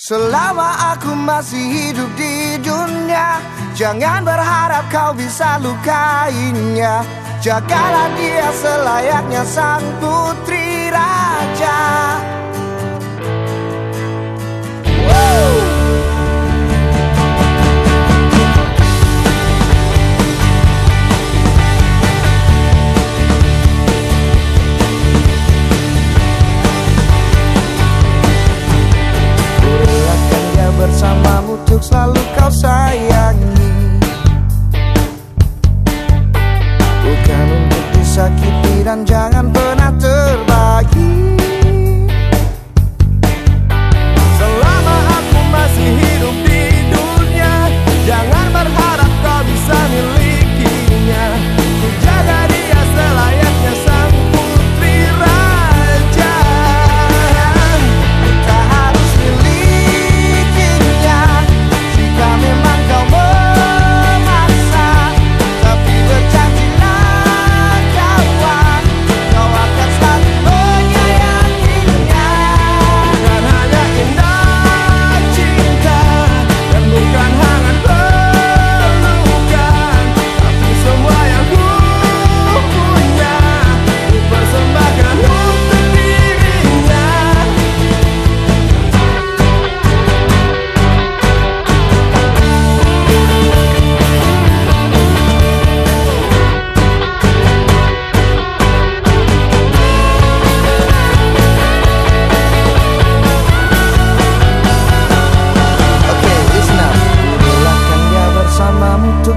Selama aku masih hidup di dunia Jangan berharap kau bisa lukainya. Jagalah dia selayaknya sang putri dan jangan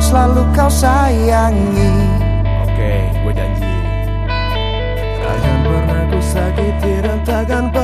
selalu kau sayangi. Oke, okay, gue janji. Takkan pernah ku sakiti dan takkan pernah